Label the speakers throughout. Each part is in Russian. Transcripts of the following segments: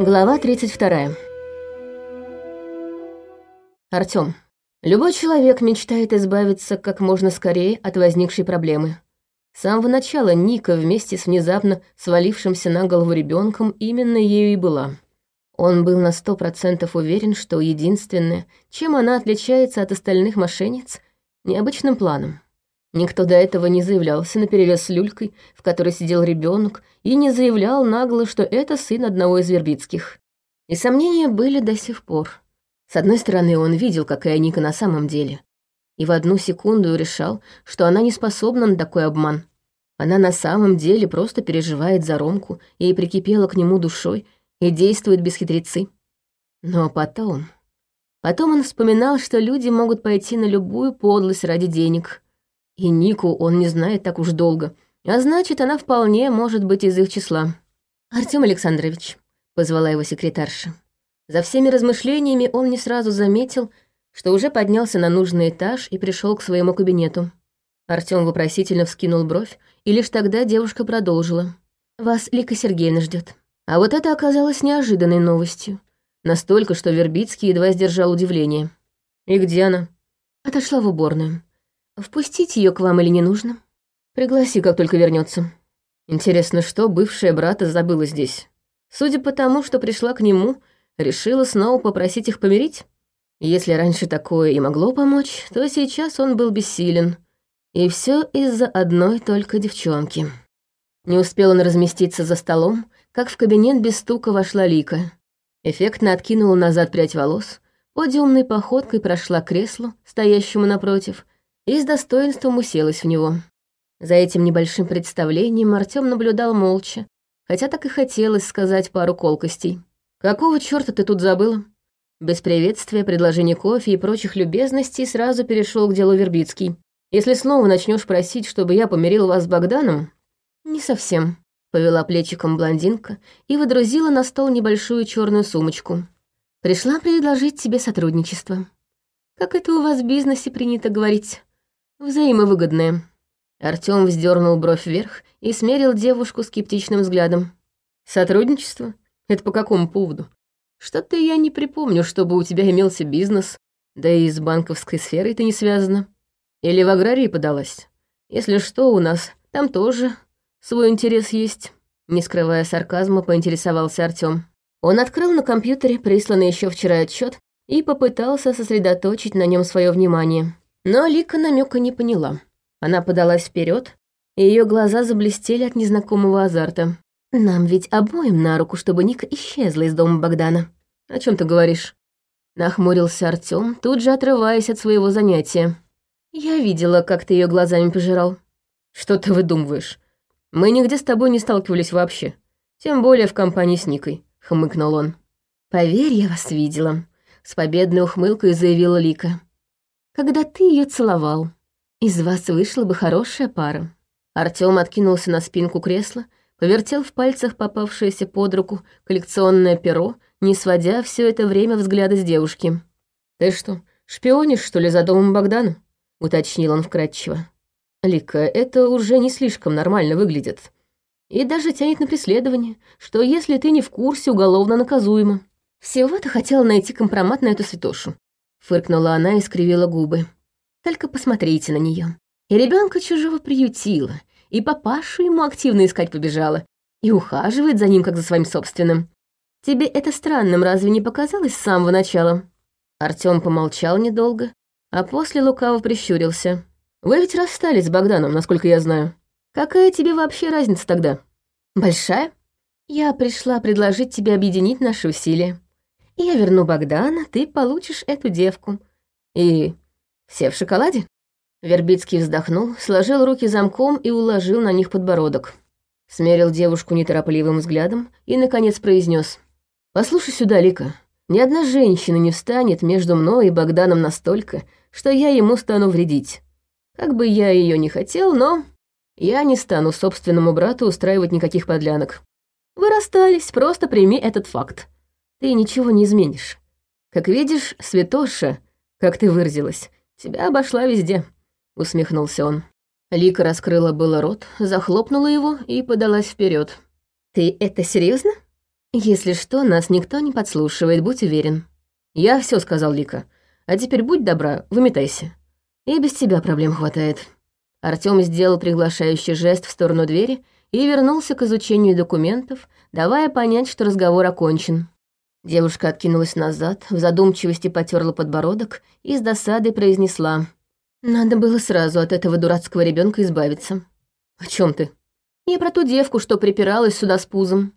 Speaker 1: Глава 32. Артём. Любой человек мечтает избавиться как можно скорее от возникшей проблемы. С самого начала Ника вместе с внезапно свалившимся на голову ребенком именно ею и была. Он был на сто процентов уверен, что единственное, чем она отличается от остальных мошенниц, необычным планом. Никто до этого не заявлялся наперевес с люлькой, в которой сидел ребенок, и не заявлял нагло, что это сын одного из вербицких. И сомнения были до сих пор. С одной стороны, он видел, какая Ника на самом деле, и в одну секунду решал, что она не способна на такой обман. Она на самом деле просто переживает за Ромку и прикипела к нему душой и действует без хитрецы. Но потом... Потом он вспоминал, что люди могут пойти на любую подлость ради денег, и Нику он не знает так уж долго. А значит, она вполне может быть из их числа. «Артём Александрович», — позвала его секретарша. За всеми размышлениями он не сразу заметил, что уже поднялся на нужный этаж и пришел к своему кабинету. Артём вопросительно вскинул бровь, и лишь тогда девушка продолжила. «Вас Лика Сергеевна ждет. А вот это оказалось неожиданной новостью. Настолько, что Вербицкий едва сдержал удивление. «И где она?» Отошла в уборную. Впустить ее к вам или не нужно? Пригласи, как только вернется. Интересно, что бывшая брата забыла здесь? Судя по тому, что пришла к нему, решила снова попросить их помирить? Если раньше такое и могло помочь, то сейчас он был бессилен. И все из-за одной только девчонки. Не успел он разместиться за столом, как в кабинет без стука вошла Лика. Эффектно откинула назад прядь волос, подиумной походкой прошла к креслу, стоящему напротив, и с достоинством уселась в него. За этим небольшим представлением Артём наблюдал молча, хотя так и хотелось сказать пару колкостей. «Какого чёрта ты тут забыла?» Без приветствия, предложения кофе и прочих любезностей сразу перешел к делу Вербицкий. «Если снова начнешь просить, чтобы я помирил вас с Богданом...» «Не совсем», — повела плечиком блондинка и выдрузила на стол небольшую черную сумочку. «Пришла предложить тебе сотрудничество. Как это у вас в бизнесе принято говорить? Взаимовыгодное. Артём вздернул бровь вверх и смерил девушку скептичным взглядом. Сотрудничество? Это по какому поводу? Что-то я не припомню, чтобы у тебя имелся бизнес, да и с банковской сферой ты не связана. Или в аграрии подалась? Если что, у нас там тоже свой интерес есть. Не скрывая сарказма, поинтересовался Артём. Он открыл на компьютере присланный еще вчера отчет и попытался сосредоточить на нем свое внимание. Но Лика намека не поняла. Она подалась вперед, и ее глаза заблестели от незнакомого азарта. «Нам ведь обоим на руку, чтобы Ника исчезла из дома Богдана». «О чем ты говоришь?» Нахмурился Артем, тут же отрываясь от своего занятия. «Я видела, как ты ее глазами пожирал». «Что ты выдумываешь? Мы нигде с тобой не сталкивались вообще. Тем более в компании с Никой», — хмыкнул он. «Поверь, я вас видела», — с победной ухмылкой заявила Лика когда ты ее целовал. Из вас вышла бы хорошая пара». Артём откинулся на спинку кресла, повертел в пальцах попавшееся под руку коллекционное перо, не сводя все это время взгляда с девушки. «Ты что, шпионишь, что ли, за домом Богдана?» — уточнил он вкратчиво. «Лика, это уже не слишком нормально выглядит. И даже тянет на преследование, что если ты не в курсе, уголовно наказуемо. Всего-то хотела найти компромат на эту святошу. Фыркнула она и скривила губы. Только посмотрите на нее. И ребенка чужого приютила, и папашу ему активно искать побежала, и ухаживает за ним, как за своим собственным. Тебе это странным разве не показалось с самого начала?» Артём помолчал недолго, а после лукаво прищурился. «Вы ведь расстались с Богданом, насколько я знаю. Какая тебе вообще разница тогда?» «Большая. Я пришла предложить тебе объединить наши усилия. Я верну Богдана, ты получишь эту девку. И все в шоколаде?» Вербицкий вздохнул, сложил руки замком и уложил на них подбородок. Смерил девушку неторопливым взглядом и, наконец, произнес: «Послушай сюда, Лика, ни одна женщина не встанет между мной и Богданом настолько, что я ему стану вредить. Как бы я ее не хотел, но я не стану собственному брату устраивать никаких подлянок. Вы расстались, просто прими этот факт ты ничего не изменишь. Как видишь, святоша, как ты выразилась, тебя обошла везде», — усмехнулся он. Лика раскрыла было рот, захлопнула его и подалась вперед. «Ты это серьезно? Если что, нас никто не подслушивает, будь уверен. Я все сказал Лика. А теперь будь добра, выметайся. И без тебя проблем хватает. Артём сделал приглашающий жест в сторону двери и вернулся к изучению документов, давая понять, что разговор окончен. Девушка откинулась назад, в задумчивости потерла подбородок и с досадой произнесла. «Надо было сразу от этого дурацкого ребенка избавиться». «О чем ты?» «Я про ту девку, что припиралась сюда с пузом.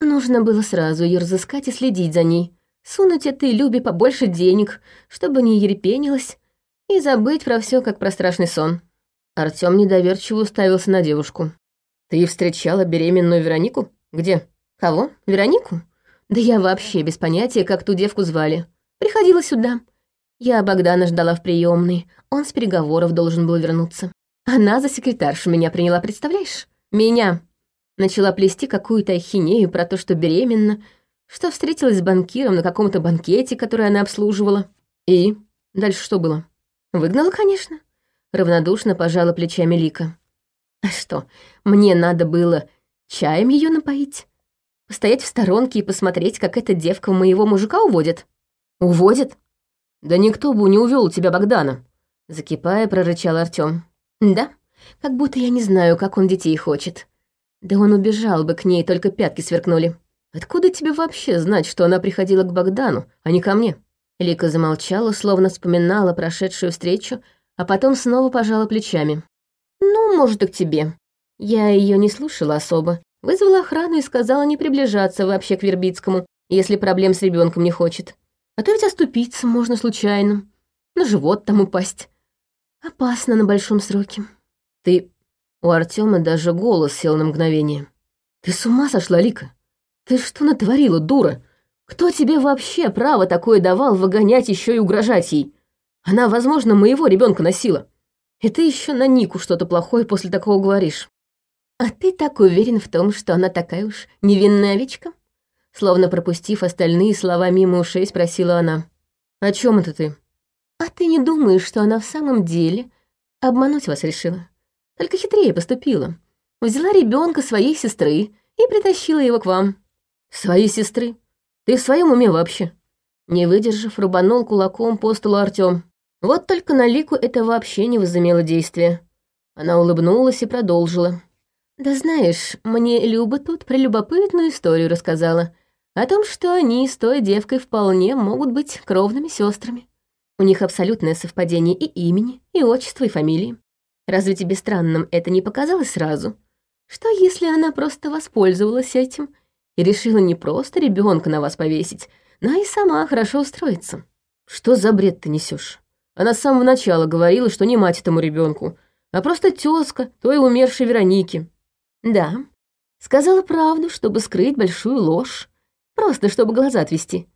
Speaker 1: Нужно было сразу ее разыскать и следить за ней, сунуть этой Любе побольше денег, чтобы не ерепенилась, и забыть про все как про страшный сон». Артём недоверчиво уставился на девушку. «Ты встречала беременную Веронику? Где?» «Кого? Веронику? Да я вообще без понятия, как ту девку звали. Приходила сюда. Я Богдана ждала в приемной. Он с переговоров должен был вернуться. Она за секретаршу меня приняла, представляешь? Меня. Начала плести какую-то ахинею про то, что беременна, что встретилась с банкиром на каком-то банкете, который она обслуживала. И дальше что было? Выгнала, конечно. Равнодушно пожала плечами Лика. А что, мне надо было чаем ее напоить? Постоять в сторонке и посмотреть, как эта девка моего мужика уводит? Уводит? Да никто бы не увел тебя, Богдана. Закипая, прорычал Артём. Да, как будто я не знаю, как он детей хочет. Да он убежал бы к ней, только пятки сверкнули. Откуда тебе вообще знать, что она приходила к Богдану, а не ко мне? Лика замолчала, словно вспоминала прошедшую встречу, а потом снова пожала плечами. «Ну, может, и к тебе. Я ее не слушала особо, Вызвала охрану и сказала не приближаться вообще к Вербицкому, если проблем с ребенком не хочет. А то ведь оступиться можно случайно. На живот там упасть. Опасно на большом сроке. Ты... У Артема даже голос сел на мгновение. Ты с ума сошла, Лика? Ты что натворила, дура? Кто тебе вообще право такое давал выгонять еще и угрожать ей? Она, возможно, моего ребенка носила. И ты еще на Нику что-то плохое после такого говоришь. «А ты так уверен в том, что она такая уж невинная овечка?» Словно пропустив остальные слова мимо ушей, спросила она. «О чем это ты?» «А ты не думаешь, что она в самом деле обмануть вас решила? Только хитрее поступила. Взяла ребенка своей сестры и притащила его к вам». «Своей сестры? Ты в своем уме вообще?» Не выдержав, рубанул кулаком по столу Артём. Вот только на Лику это вообще не возымело действия. Она улыбнулась и продолжила. «Да знаешь, мне Люба тут про любопытную историю рассказала. О том, что они с той девкой вполне могут быть кровными сестрами. У них абсолютное совпадение и имени, и отчества, и фамилии. Разве тебе странным это не показалось сразу? Что если она просто воспользовалась этим и решила не просто ребенка на вас повесить, но и сама хорошо устроиться? Что за бред ты несешь? Она с самого начала говорила, что не мать этому ребенку, а просто тезка той умершей Вероники. Да, сказала правду, чтобы скрыть большую ложь. Просто чтобы глаза отвести.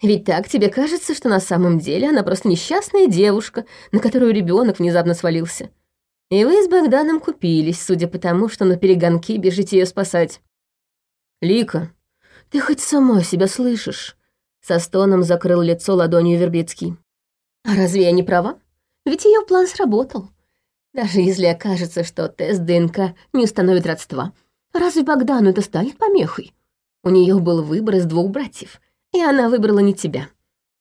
Speaker 1: Ведь так тебе кажется, что на самом деле она просто несчастная девушка, на которую ребенок внезапно свалился. И вы с Богданом купились, судя по тому, что на перегонки бежите ее спасать. Лика, ты хоть сама себя слышишь? Со стоном закрыл лицо ладонью Вербицкий. А разве я не права? Ведь ее план сработал. Даже если окажется, что тест ДНК не установит родства, разве Богдану это станет помехой? У нее был выбор из двух братьев, и она выбрала не тебя.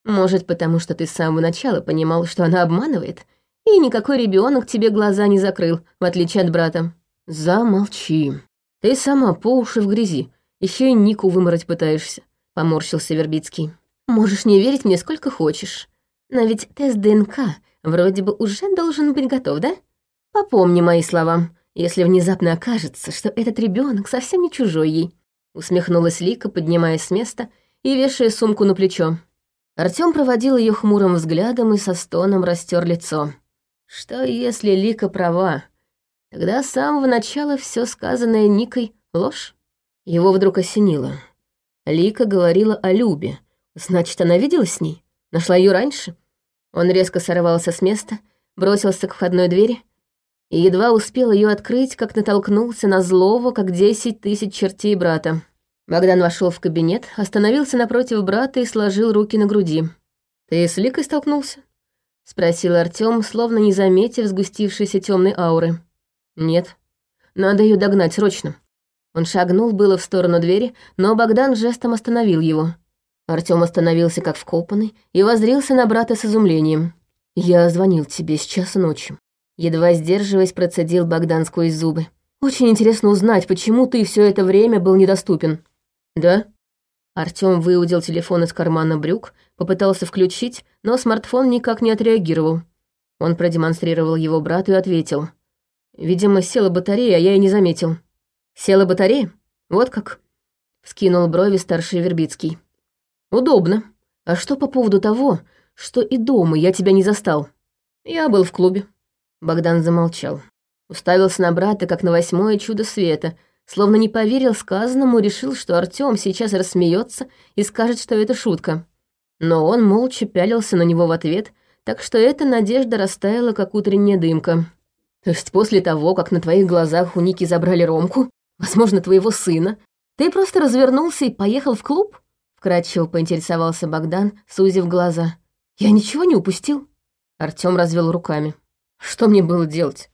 Speaker 1: Может, потому что ты с самого начала понимал, что она обманывает, и никакой ребенок тебе глаза не закрыл, в отличие от брата. Замолчи. Ты сама по уши в грязи, еще и Нику вымороть пытаешься, поморщился Вербицкий. Можешь не верить мне сколько хочешь. Но ведь тест ДНК вроде бы уже должен быть готов, да? Попомни мои слова, если внезапно окажется, что этот ребенок совсем не чужой ей. Усмехнулась Лика, поднимаясь с места и вешая сумку на плечо. Артём проводил ее хмурым взглядом и со стоном растер лицо. Что если Лика права? Тогда с самого начала все сказанное Никой — ложь. Его вдруг осенило. Лика говорила о Любе. Значит, она виделась с ней? Нашла ее раньше? Он резко сорвался с места, бросился к входной двери и едва успел ее открыть, как натолкнулся на злого, как десять тысяч чертей брата. Богдан вошел в кабинет, остановился напротив брата и сложил руки на груди. «Ты с Ликой столкнулся?» — спросил Артём, словно не заметив сгустившейся темной ауры. «Нет. Надо ее догнать срочно». Он шагнул было в сторону двери, но Богдан жестом остановил его. Артём остановился как вкопанный и воззрился на брата с изумлением. «Я звонил тебе с часа ночи». Едва сдерживаясь, процедил Богдан сквозь зубы. «Очень интересно узнать, почему ты все это время был недоступен». «Да?» Артём выудил телефон из кармана брюк, попытался включить, но смартфон никак не отреагировал. Он продемонстрировал его брату и ответил. «Видимо, села батарея, а я и не заметил». «Села батарея? Вот как?» Вскинул брови старший Вербицкий. «Удобно. А что по поводу того, что и дома я тебя не застал?» «Я был в клубе». Богдан замолчал. Уставился на брата, как на восьмое чудо света, словно не поверил сказанному, решил, что Артём сейчас рассмеется и скажет, что это шутка. Но он молча пялился на него в ответ, так что эта надежда растаяла, как утренняя дымка. То есть после того, как на твоих глазах у Ники забрали Ромку, возможно, твоего сына, ты просто развернулся и поехал в клуб? Вкратчиво поинтересовался Богдан, сузив глаза. Я ничего не упустил? Артём развел руками. Что мне было делать?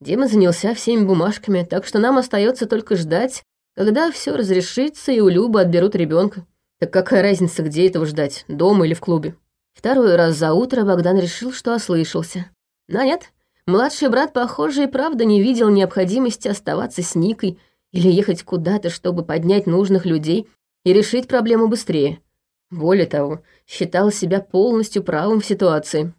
Speaker 1: Дима занялся всеми бумажками, так что нам остается только ждать, когда все разрешится и у Любы отберут ребенка. Так какая разница, где этого ждать, дома или в клубе? Второй раз за утро Богдан решил, что ослышался. Но нет, младший брат, похоже, и правда не видел необходимости оставаться с Никой или ехать куда-то, чтобы поднять нужных людей и решить проблему быстрее. Более того, считал себя полностью правым в ситуации.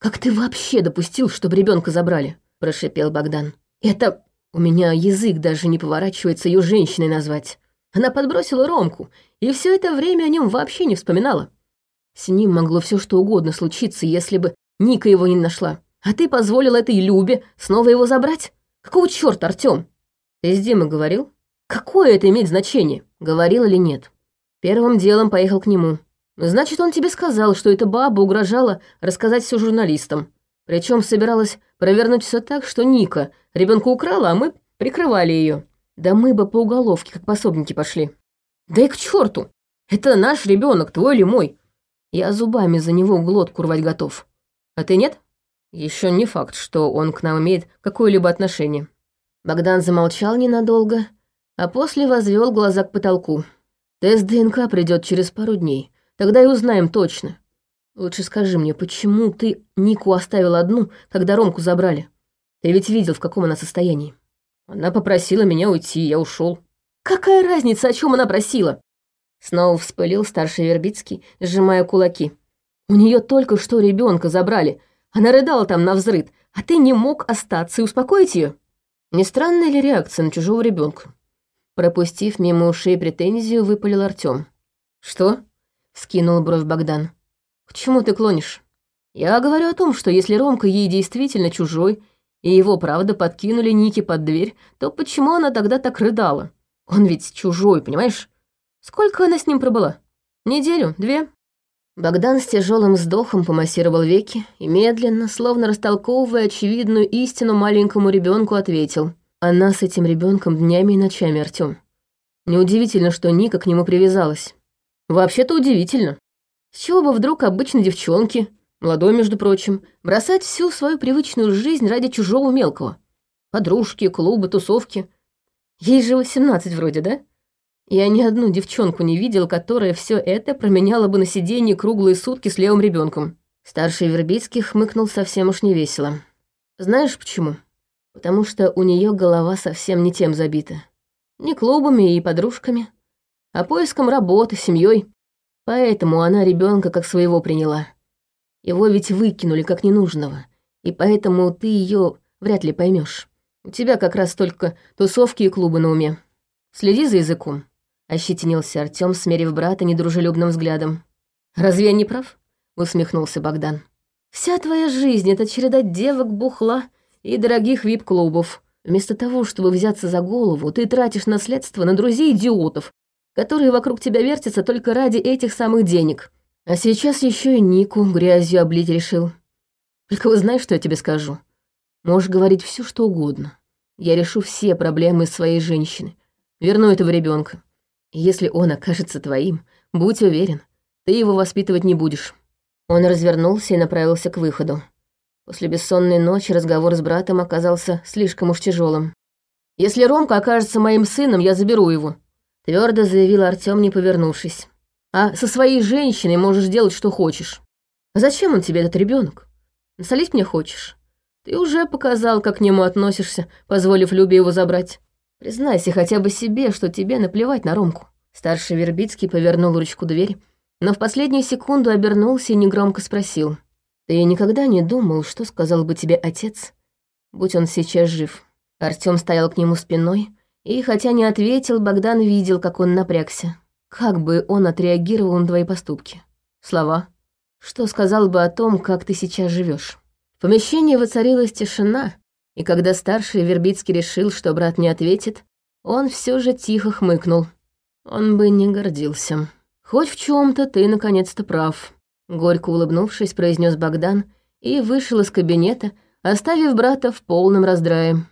Speaker 1: «Как ты вообще допустил, чтобы ребенка забрали?» – прошипел Богдан. «Это... У меня язык даже не поворачивается ее женщиной назвать. Она подбросила Ромку, и все это время о нем вообще не вспоминала. С ним могло все что угодно случиться, если бы Ника его не нашла. А ты позволил этой Любе снова его забрать? Какого черта, Артем? Ты с Димой говорил? Какое это имеет значение, говорил или нет? Первым делом поехал к нему. Значит, он тебе сказал, что эта баба угрожала рассказать все журналистам. Причем собиралась провернуть все так, что Ника ребенка украла, а мы прикрывали ее. Да мы бы по уголовке, как пособники, пошли. Да и к черту! Это наш ребенок, твой или мой. Я зубами за него глотку рвать готов. А ты нет? Еще не факт, что он к нам имеет какое-либо отношение. Богдан замолчал ненадолго, а после возвел глаза к потолку. Тест ДНК придет через пару дней. Тогда и узнаем точно. Лучше скажи мне, почему ты Нику оставил одну, когда Ромку забрали? Ты ведь видел, в каком она состоянии. Она попросила меня уйти, я ушел. Какая разница, о чем она просила? Снова вспылил старший Вербицкий, сжимая кулаки. У нее только что ребенка забрали. Она рыдала там на взрыд, а ты не мог остаться и успокоить ее. Не странная ли реакция на чужого ребенка? Пропустив мимо ушей претензию, выпалил Артем. Что? Скинул бровь Богдан. К чему ты клонишь? Я говорю о том, что если Ромка ей действительно чужой, и его, правда, подкинули Ники под дверь, то почему она тогда так рыдала? Он ведь чужой, понимаешь? Сколько она с ним пробыла? Неделю? Две?» Богдан с тяжелым вздохом помассировал веки и медленно, словно растолковывая очевидную истину маленькому ребенку, ответил. «Она с этим ребенком днями и ночами, Артем. Неудивительно, что Ника к нему привязалась. Вообще-то удивительно. С чего бы вдруг обычной девчонке, молодой, между прочим, бросать всю свою привычную жизнь ради чужого мелкого? Подружки, клубы, тусовки. Ей же восемнадцать вроде, да? Я ни одну девчонку не видел, которая все это променяла бы на сиденье круглые сутки с левым ребенком. Старший Вербицкий хмыкнул совсем уж невесело. Знаешь почему? Потому что у нее голова совсем не тем забита. Не клубами и подружками, а поиском работы, семьей. Поэтому она ребенка как своего приняла. Его ведь выкинули как ненужного, и поэтому ты ее вряд ли поймешь. У тебя как раз только тусовки и клубы на уме. Следи за языком. Ощетинился Артём, смерив брата недружелюбным взглядом. «Разве я не прав?» — усмехнулся Богдан. «Вся твоя жизнь — это череда девок, бухла и дорогих вип-клубов. Вместо того, чтобы взяться за голову, ты тратишь наследство на друзей-идиотов, которые вокруг тебя вертятся только ради этих самых денег. А сейчас еще и Нику грязью облить решил. Только вы знаешь, что я тебе скажу? Можешь говорить все, что угодно. Я решу все проблемы своей женщины. Верну этого ребенка. Если он окажется твоим, будь уверен, ты его воспитывать не будешь». Он развернулся и направился к выходу. После бессонной ночи разговор с братом оказался слишком уж тяжелым. Если Ромка окажется моим сыном, я заберу его», — твердо заявил Артем, не повернувшись. «А со своей женщиной можешь делать, что хочешь. Зачем он тебе, этот ребенок? Насолить мне хочешь? Ты уже показал, как к нему относишься, позволив Любе его забрать. Признайся хотя бы себе, что тебе наплевать на Ромку». Старший Вербицкий повернул ручку двери, но в последнюю секунду обернулся и негромко спросил. «Ты никогда не думал, что сказал бы тебе отец, будь он сейчас жив?» Артём стоял к нему спиной, и хотя не ответил, Богдан видел, как он напрягся. Как бы он отреагировал на твои поступки? Слова? Что сказал бы о том, как ты сейчас живешь? В помещении воцарилась тишина, и когда старший Вербицкий решил, что брат не ответит, он все же тихо хмыкнул. Он бы не гордился. «Хоть в чем то ты наконец-то прав», — горько улыбнувшись, произнес Богдан и вышел из кабинета, оставив брата в полном раздрае.